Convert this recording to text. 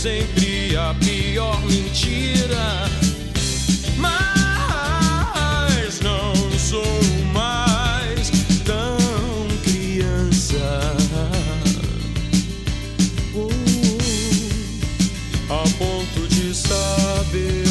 sempre a pior mentira. Mas não sou mais tão criança. Uh, a ponto de saber.